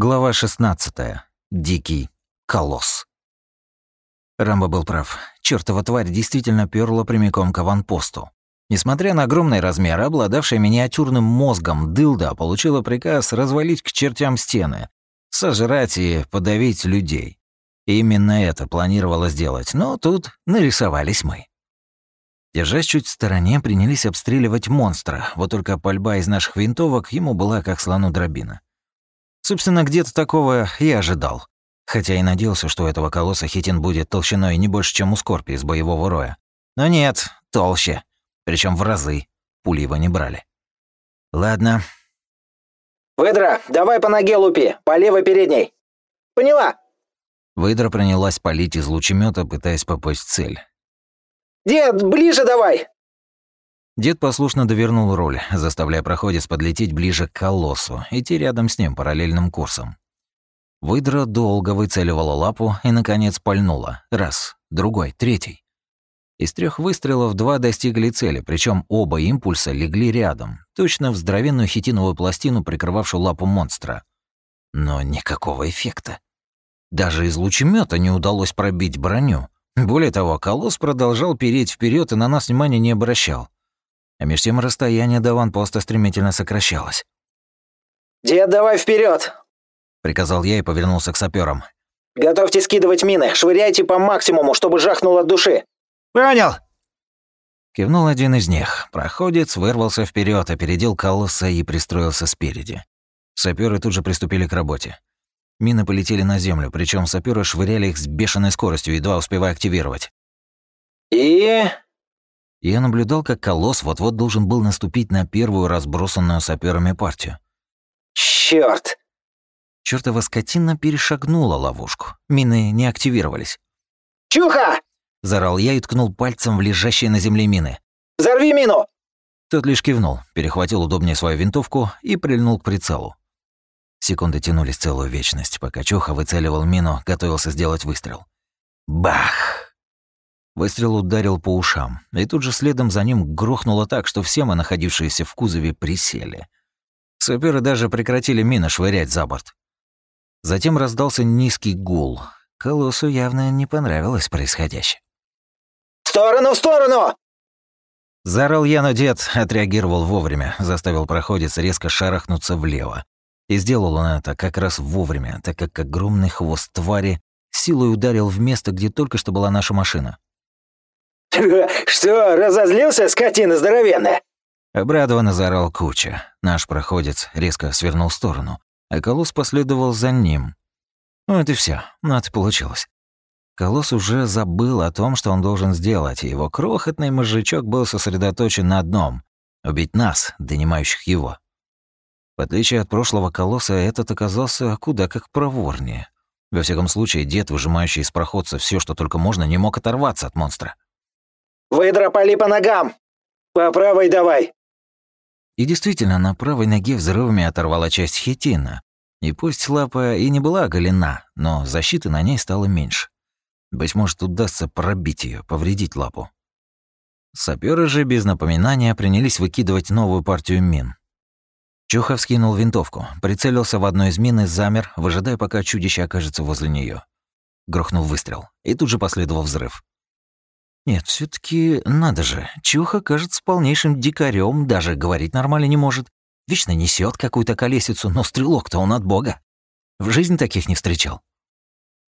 Глава 16. Дикий колосс. Рамбо был прав. Чёртова тварь действительно пёрла прямиком к аванпосту. Несмотря на огромный размер, обладавшая миниатюрным мозгом дылда получила приказ развалить к чертям стены, сожрать и подавить людей. Именно это планировала сделать, но тут нарисовались мы. Держась чуть в стороне, принялись обстреливать монстра, вот только пальба из наших винтовок ему была как слону дробина. Собственно, где-то такого я ожидал. Хотя и надеялся, что у этого колосса хитин будет толщиной не больше, чем у скорпи из боевого роя. Но нет, толще. Причем в разы. Пули его не брали. Ладно. «Выдра, давай по ноге лупи, по левой передней». «Поняла». Выдра принялась палить из лучемета, пытаясь попасть в цель. «Дед, ближе давай!» Дед послушно довернул руль, заставляя проходец подлететь ближе к колоссу, идти рядом с ним параллельным курсом. Выдра долго выцеливала лапу и, наконец, пальнула. Раз, другой, третий. Из трех выстрелов два достигли цели, причем оба импульса легли рядом, точно в здоровенную хитиновую пластину, прикрывавшую лапу монстра. Но никакого эффекта. Даже из лучемета не удалось пробить броню. Более того, колосс продолжал переть вперед и на нас внимания не обращал. А меж тем расстояние до ванпоста стремительно сокращалось. «Дед, давай вперед! приказал я и повернулся к саперам. «Готовьте скидывать мины, швыряйте по максимуму, чтобы жахнуло от души!» «Понял!» Кивнул один из них. Проходец вырвался вперед, опередил колосса и пристроился спереди. Саперы тут же приступили к работе. Мины полетели на землю, причем саперы швыряли их с бешеной скоростью, едва успевая активировать. «И...» Я наблюдал, как колосс вот-вот должен был наступить на первую разбросанную саперами партию. Чёрт! Чёртова скотина перешагнула ловушку. Мины не активировались. «Чуха!» — заорал я и ткнул пальцем в лежащие на земле мины. «Взорви мину!» Тот лишь кивнул, перехватил удобнее свою винтовку и прильнул к прицелу. Секунды тянулись целую вечность, пока Чуха выцеливал мину, готовился сделать выстрел. Бах! Выстрел ударил по ушам, и тут же следом за ним грохнуло так, что все мы, находившиеся в кузове, присели. Саперы даже прекратили мины швырять за борт. Затем раздался низкий гул. Колоссу явно не понравилось происходящее. «В сторону, в сторону!» Заорал я, но дед отреагировал вовремя, заставил проходец резко шарахнуться влево. И сделал он это как раз вовремя, так как огромный хвост твари силой ударил в место, где только что была наша машина. «Что, разозлился, скотина здоровенная?» Обрадованно заорал Куча. Наш проходец резко свернул в сторону, а Колосс последовал за ним. Вот и все, ну это получилось. Колосс уже забыл о том, что он должен сделать, и его крохотный мозжечок был сосредоточен на одном — убить нас, донимающих его. В отличие от прошлого колосса, этот оказался куда как проворнее. Во всяком случае, дед, выжимающий из проходца все, что только можно, не мог оторваться от монстра. Выдропали по ногам! По правой давай!» И действительно, на правой ноге взрывами оторвала часть хитина. И пусть лапа и не была оголена, но защиты на ней стало меньше. Быть может, удастся пробить ее, повредить лапу. Саперы же без напоминания принялись выкидывать новую партию мин. Чухов скинул винтовку, прицелился в одну из мин и замер, выжидая, пока чудище окажется возле нее. Грохнул выстрел, и тут же последовал взрыв. Нет, все таки надо же. Чуха кажется полнейшим дикарем, даже говорить нормально не может. Вечно несет какую-то колесицу, но стрелок-то он от бога. В жизни таких не встречал.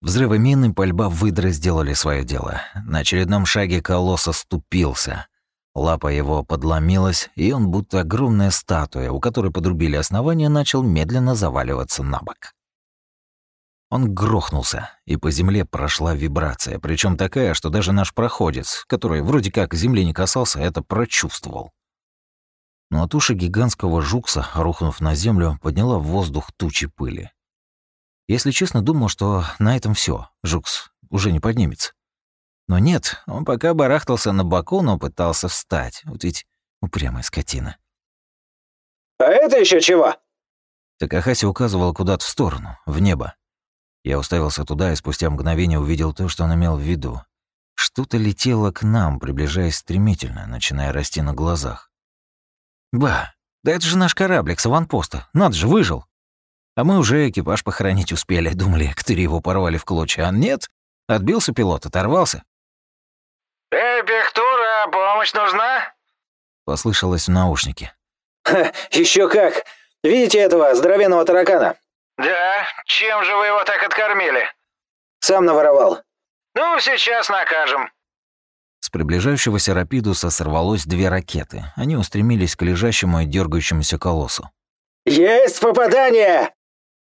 Взрывы мин и пальба выдры сделали свое дело. На очередном шаге колосс оступился. Лапа его подломилась, и он, будто огромная статуя, у которой подрубили основание, начал медленно заваливаться на бок. Он грохнулся, и по земле прошла вибрация, причем такая, что даже наш проходец, который вроде как земли не касался, это прочувствовал. Но туши гигантского жукса, рухнув на землю, подняла в воздух тучи пыли. Если честно, думал, что на этом все, жукс уже не поднимется. Но нет, он пока барахтался на боку, но пытался встать. Вот ведь упрямая скотина. «А это еще чего?» Такахаси указывал куда-то в сторону, в небо. Я уставился туда и спустя мгновение увидел то, что он имел в виду. Что-то летело к нам, приближаясь стремительно, начиная расти на глазах. «Ба, да это же наш кораблик с аванпоста, надо же, выжил!» А мы уже экипаж похоронить успели, думали, ктыри его порвали в клочья. А нет, отбился пилот, оторвался. «Эй, Пехтура, помощь нужна?» Послышалось в наушнике. Ха, еще как! Видите этого здоровенного таракана? «Да, чем же вы его так откормили?» Сам наворовал. «Ну, сейчас накажем». С приближающегося Рапидуса сорвалось две ракеты. Они устремились к лежащему и дергающемуся колоссу. «Есть попадание!»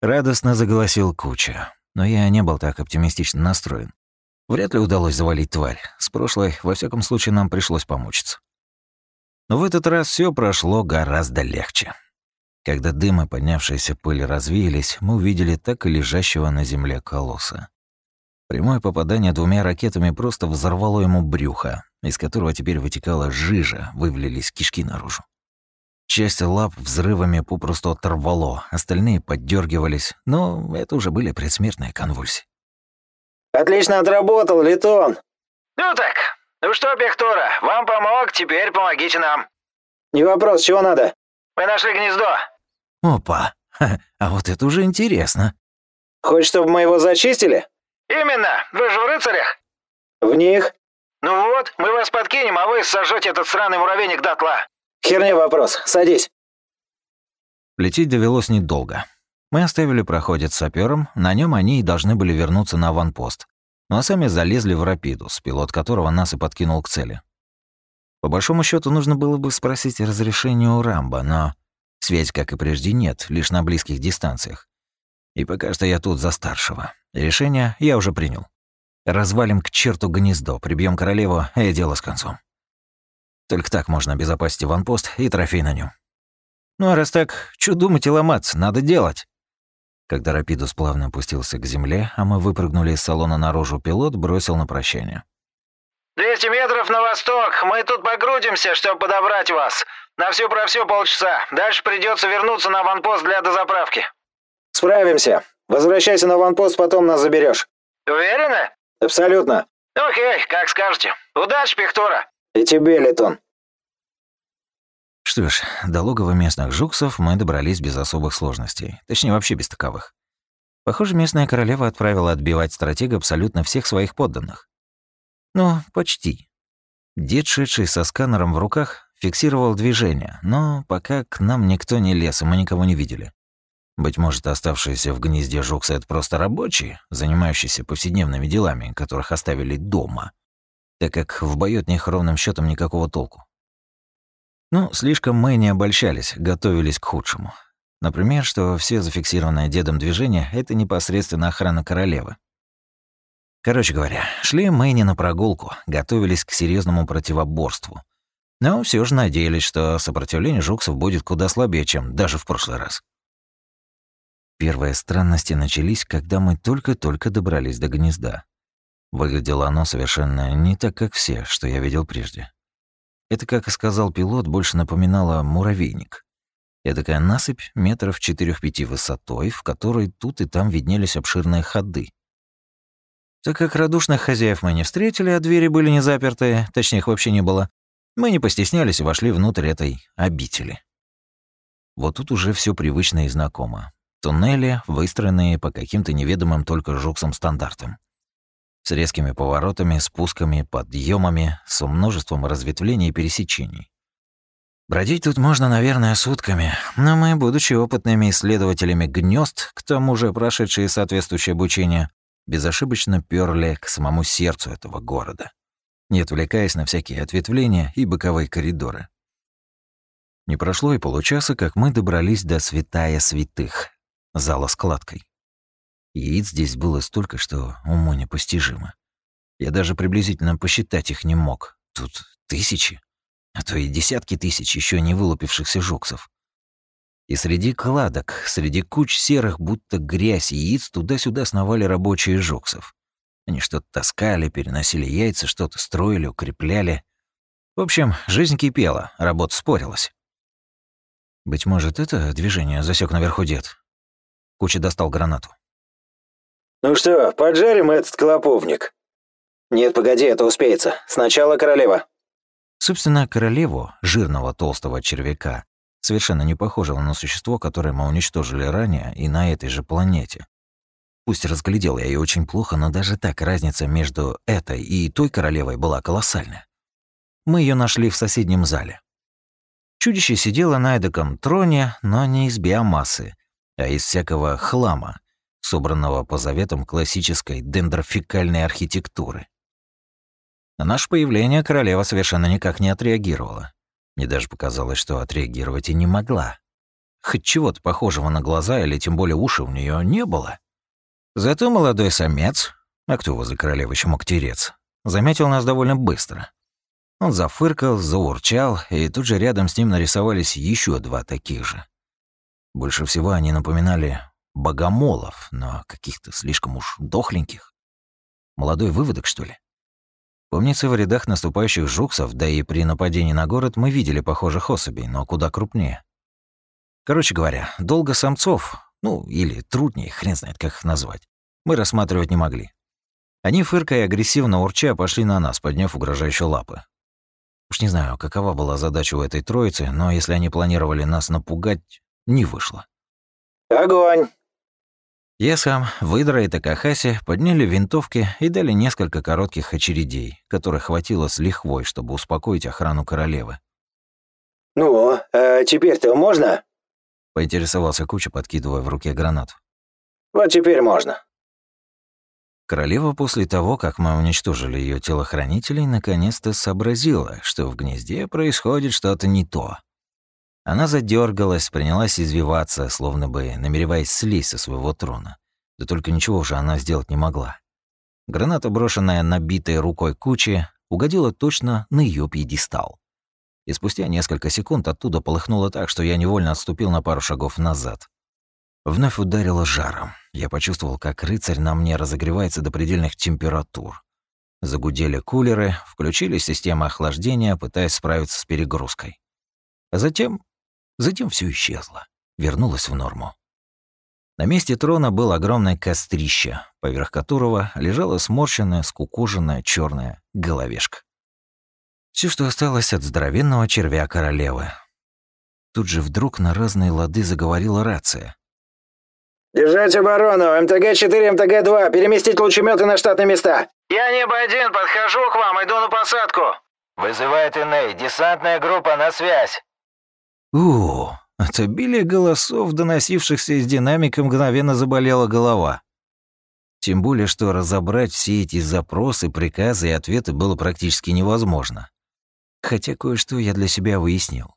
Радостно заголосил Куча. Но я не был так оптимистично настроен. Вряд ли удалось завалить тварь. С прошлой, во всяком случае, нам пришлось помучиться. Но в этот раз все прошло гораздо легче. Когда дым и поднявшаяся пыль развеялись, мы увидели так и лежащего на земле колосса. Прямое попадание двумя ракетами просто взорвало ему брюхо, из которого теперь вытекала жижа, вывалились кишки наружу. Часть лап взрывами попросту оторвало, остальные поддергивались, но это уже были предсмертные конвульсии. «Отлично отработал, Литон!» «Ну так, ну что, Бехтура, вам помог, теперь помогите нам. «Не вопрос, чего надо?» Мы нашли гнездо». Опа, Ха, а вот это уже интересно. «Хочешь, чтобы мы его зачистили?» «Именно, вы же в рыцарях?» «В них?» «Ну вот, мы вас подкинем, а вы сожжете этот сраный муравейник дотла». «Херня вопрос, садись». Лететь довелось недолго. Мы оставили проходец сапером, на нем они и должны были вернуться на аванпост. Ну а сами залезли в Рапидус, пилот которого нас и подкинул к цели. По большому счету нужно было бы спросить разрешение у Рамбо, но связь, как и прежде, нет, лишь на близких дистанциях. И пока что я тут за старшего. Решение я уже принял. Развалим к черту гнездо, прибьем королеву, и дело с концом. Только так можно обезопасить ванпост и трофей на нем. Ну а раз так, что думать и ломаться, надо делать. Когда Рапидус плавно опустился к земле, а мы выпрыгнули из салона наружу, пилот бросил на прощание. «200 метров на восток. Мы тут погрузимся, чтобы подобрать вас. На все про все полчаса. Дальше придется вернуться на ванпост для дозаправки». «Справимся. Возвращайся на ванпост, потом нас заберешь. «Уверены?» «Абсолютно. «Окей, как скажете. Удачи, Пехтура!» И тебе, Литон». Что ж, до логова местных жуксов мы добрались без особых сложностей. Точнее, вообще без таковых. Похоже, местная королева отправила отбивать стратега абсолютно всех своих подданных. Ну, почти. Дед, шедший со сканером в руках, фиксировал движение, но пока к нам никто не лез, и мы никого не видели. Быть может, оставшиеся в гнезде жуксы — это просто рабочие, занимающиеся повседневными делами, которых оставили дома, так как в бою от них ровным счетом никакого толку. Ну, слишком мы не обольщались, готовились к худшему. Например, что все зафиксированное дедом движение — это непосредственно охрана королевы. Короче говоря, шли мы не на прогулку, готовились к серьезному противоборству. Но все же надеялись, что сопротивление жуксов будет куда слабее, чем даже в прошлый раз. Первые странности начались, когда мы только-только добрались до гнезда. Выглядело оно совершенно не так, как все, что я видел прежде. Это, как и сказал пилот, больше напоминало муравейник. такая насыпь метров 4-5 высотой, в которой тут и там виднелись обширные ходы. Так как радушных хозяев мы не встретили, а двери были не заперты, точнее их вообще не было, мы не постеснялись и вошли внутрь этой обители. Вот тут уже все привычно и знакомо. Туннели, выстроенные по каким-то неведомым только жуксам стандартам. С резкими поворотами, спусками, подъемами, с множеством разветвлений и пересечений. Бродить тут можно, наверное, сутками, но мы, будучи опытными исследователями гнезд, к тому же прошедшие соответствующее обучение, безошибочно перли к самому сердцу этого города, не отвлекаясь на всякие ответвления и боковые коридоры. Не прошло и получаса, как мы добрались до святая святых, зала с кладкой. Яиц здесь было столько, что уму непостижимо. Я даже приблизительно посчитать их не мог. Тут тысячи, а то и десятки тысяч еще не вылупившихся жуксов. И среди кладок, среди куч серых, будто грязь яиц, туда-сюда сновали рабочие жуксов. Они что-то таскали, переносили яйца, что-то строили, укрепляли. В общем, жизнь кипела, работа спорилась. Быть может, это движение засек наверху дед. Куча достал гранату. «Ну что, поджарим этот клоповник?» «Нет, погоди, это успеется. Сначала королева». Собственно, королеву, жирного толстого червяка, совершенно не похожего на существо, которое мы уничтожили ранее и на этой же планете. Пусть разглядел я ее очень плохо, но даже так разница между этой и той королевой была колоссальная. Мы ее нашли в соседнем зале. Чудище сидело на эдаком троне, но не из биомассы, а из всякого хлама, собранного по заветам классической дендрофикальной архитектуры. На наше появление королева совершенно никак не отреагировала. Мне даже показалось, что отреагировать и не могла. Хоть чего-то похожего на глаза или тем более уши у нее не было. Зато молодой самец, а кто возле королевы еще мог тереться, заметил нас довольно быстро. Он зафыркал, заурчал, и тут же рядом с ним нарисовались еще два таких же. Больше всего они напоминали богомолов, но каких-то слишком уж дохленьких. Молодой выводок, что ли? Помнится, в рядах наступающих жуксов, да и при нападении на город мы видели похожих особей, но куда крупнее. Короче говоря, долго самцов, ну, или труднее, хрен знает, как их назвать, мы рассматривать не могли. Они, фыркая агрессивно урча, пошли на нас, подняв угрожающие лапы. Уж не знаю, какова была задача у этой троицы, но если они планировали нас напугать, не вышло. «Огонь!» Я сам, Выдра и Такахаси подняли винтовки и дали несколько коротких очередей, которых хватило с лихвой, чтобы успокоить охрану королевы. «Ну, а теперь-то можно?» — поинтересовался Куча, подкидывая в руке гранату. «Вот теперь можно». Королева после того, как мы уничтожили ее телохранителей, наконец-то сообразила, что в гнезде происходит что-то не то. Она задергалась, принялась извиваться, словно бы намереваясь слезть со своего трона. Да только ничего уже она сделать не могла. Граната, брошенная набитой рукой кучи, угодила точно на ее пьедестал. И спустя несколько секунд оттуда полыхнуло так, что я невольно отступил на пару шагов назад. Вновь ударило жаром. Я почувствовал, как рыцарь на мне разогревается до предельных температур. Загудели кулеры, включили системы охлаждения, пытаясь справиться с перегрузкой. А затем Затем все исчезло, вернулось в норму. На месте трона был огромное кострище, поверх которого лежала сморщенная, скукоженная черная головешка. Все, что осталось от здоровенного червя королевы. Тут же вдруг на разные лады заговорила рация. «Держать оборону! МТГ-4, МТГ-2! Переместить лучеметы на штатные места!» «Я Небо-1, подхожу к вам, иду на посадку!» «Вызывает Иней, десантная группа на связь!» У, от обилия голосов, доносившихся из динамика, мгновенно заболела голова. Тем более, что разобрать все эти запросы, приказы и ответы было практически невозможно. Хотя кое-что я для себя выяснил.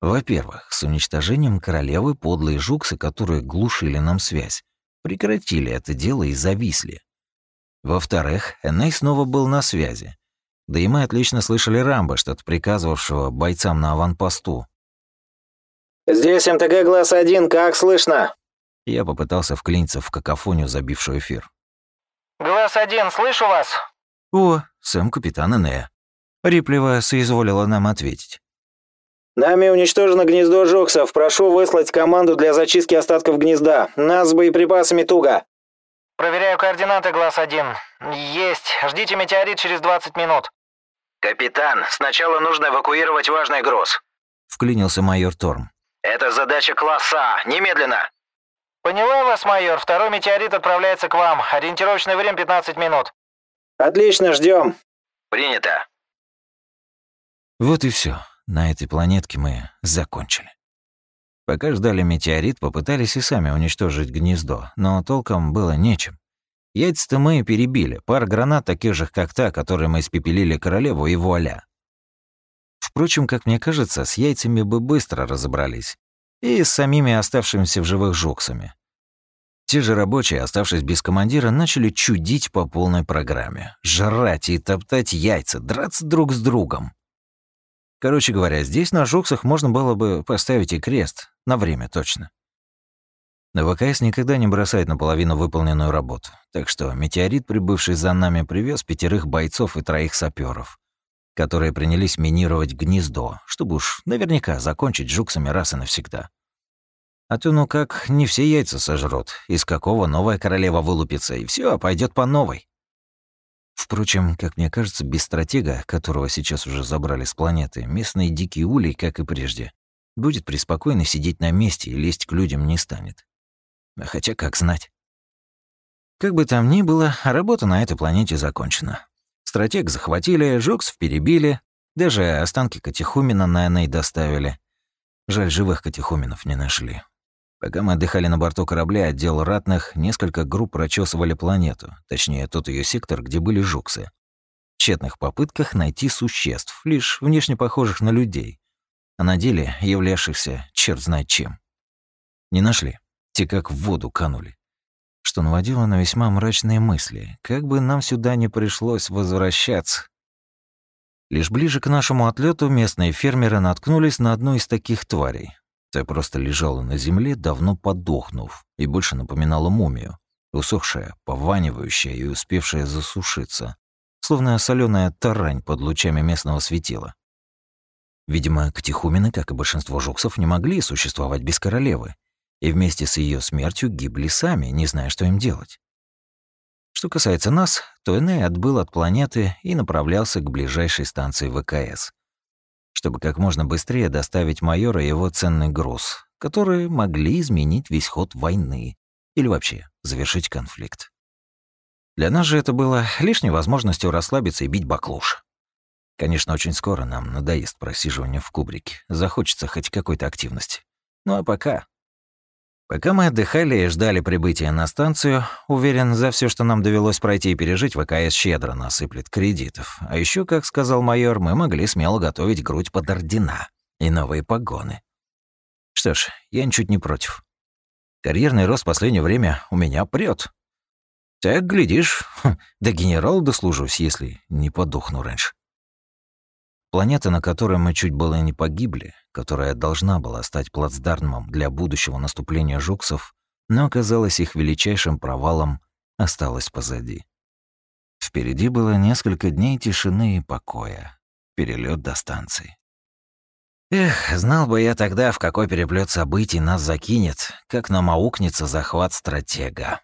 Во-первых, с уничтожением королевы подлые жуксы, которые глушили нам связь, прекратили это дело и зависли. Во-вторых, Эней снова был на связи. Да и мы отлично слышали Рамбо, что-то приказывавшего бойцам на аванпосту, «Здесь МТГ Глаз-1, как слышно?» Я попытался вклиниться в какофонию, забившую эфир. «Глаз-1, слышу вас!» «О, сам капитан Энея». Рипливо соизволила нам ответить. «Нами уничтожено гнездо Жоксов. Прошу выслать команду для зачистки остатков гнезда. Нас с боеприпасами туго». «Проверяю координаты, Глаз-1. Есть. Ждите метеорит через 20 минут». «Капитан, сначала нужно эвакуировать важный груз», — вклинился майор Торм. Это задача класса. Немедленно. Поняла вас, майор. Второй метеорит отправляется к вам. Ориентировочное время 15 минут. Отлично, ждем. Принято. Вот и все. На этой планетке мы закончили. Пока ждали метеорит, попытались и сами уничтожить гнездо, но толком было нечем. Яйца-то мы перебили, пара гранат таких же, как та, которой мы испепелили королеву, и вуаля. Впрочем, как мне кажется, с яйцами бы быстро разобрались. И с самими оставшимися в живых жуксами. Те же рабочие, оставшись без командира, начали чудить по полной программе. Жрать и топтать яйца, драться друг с другом. Короче говоря, здесь на жуксах можно было бы поставить и крест. На время точно. Но ВКС никогда не бросает наполовину выполненную работу. Так что метеорит, прибывший за нами, привез пятерых бойцов и троих саперов которые принялись минировать гнездо, чтобы уж наверняка закончить жуксами раз и навсегда. А то ну как, не все яйца сожрут, из какого новая королева вылупится, и все пойдет по новой. Впрочем, как мне кажется, без стратега, которого сейчас уже забрали с планеты, местные дикие улей, как и прежде, будет преспокойно сидеть на месте и лезть к людям не станет. А хотя как знать. Как бы там ни было, работа на этой планете закончена. Стратег захватили, Жуксов перебили, даже останки Катехумина на Эней доставили. Жаль, живых Катехуменов не нашли. Пока мы отдыхали на борту корабля, отдел ратных, несколько групп прочесывали планету, точнее, тот ее сектор, где были жуксы. В тщетных попытках найти существ, лишь внешне похожих на людей, а на деле являвшихся черт знает чем. Не нашли. Те как в воду канули. Что наводило на весьма мрачные мысли, как бы нам сюда не пришлось возвращаться. Лишь ближе к нашему отлету местные фермеры наткнулись на одну из таких тварей. Та просто лежала на земле, давно подохнув, и больше напоминала мумию, усохшая, пованивающая и успевшая засушиться, словно соленая тарань под лучами местного светила. Видимо, ктихумены, как и большинство жуксов, не могли существовать без королевы, и вместе с ее смертью гибли сами, не зная, что им делать. Что касается нас, то Эней отбыл от планеты и направлялся к ближайшей станции ВКС, чтобы как можно быстрее доставить майора его ценный груз, которые могли изменить весь ход войны или вообще завершить конфликт. Для нас же это было лишней возможностью расслабиться и бить баклуш. Конечно, очень скоро нам надоест просиживание в кубрике, захочется хоть какой-то активности. Ну а пока Пока мы отдыхали и ждали прибытия на станцию, уверен, за все, что нам довелось пройти и пережить, ВКС щедро насыплет кредитов. А еще, как сказал майор, мы могли смело готовить грудь под ордена и новые погоны. Что ж, я ничуть не против. Карьерный рост в последнее время у меня прет. Так, глядишь, до генерала дослужусь, если не подохну раньше. Планета, на которой мы чуть было не погибли, которая должна была стать плацдармом для будущего наступления жуксов, но оказалась их величайшим провалом, осталась позади. Впереди было несколько дней тишины и покоя. Перелет до станции. Эх, знал бы я тогда, в какой переплет событий нас закинет, как нам аукнется захват стратега.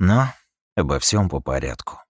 Но обо всем по порядку.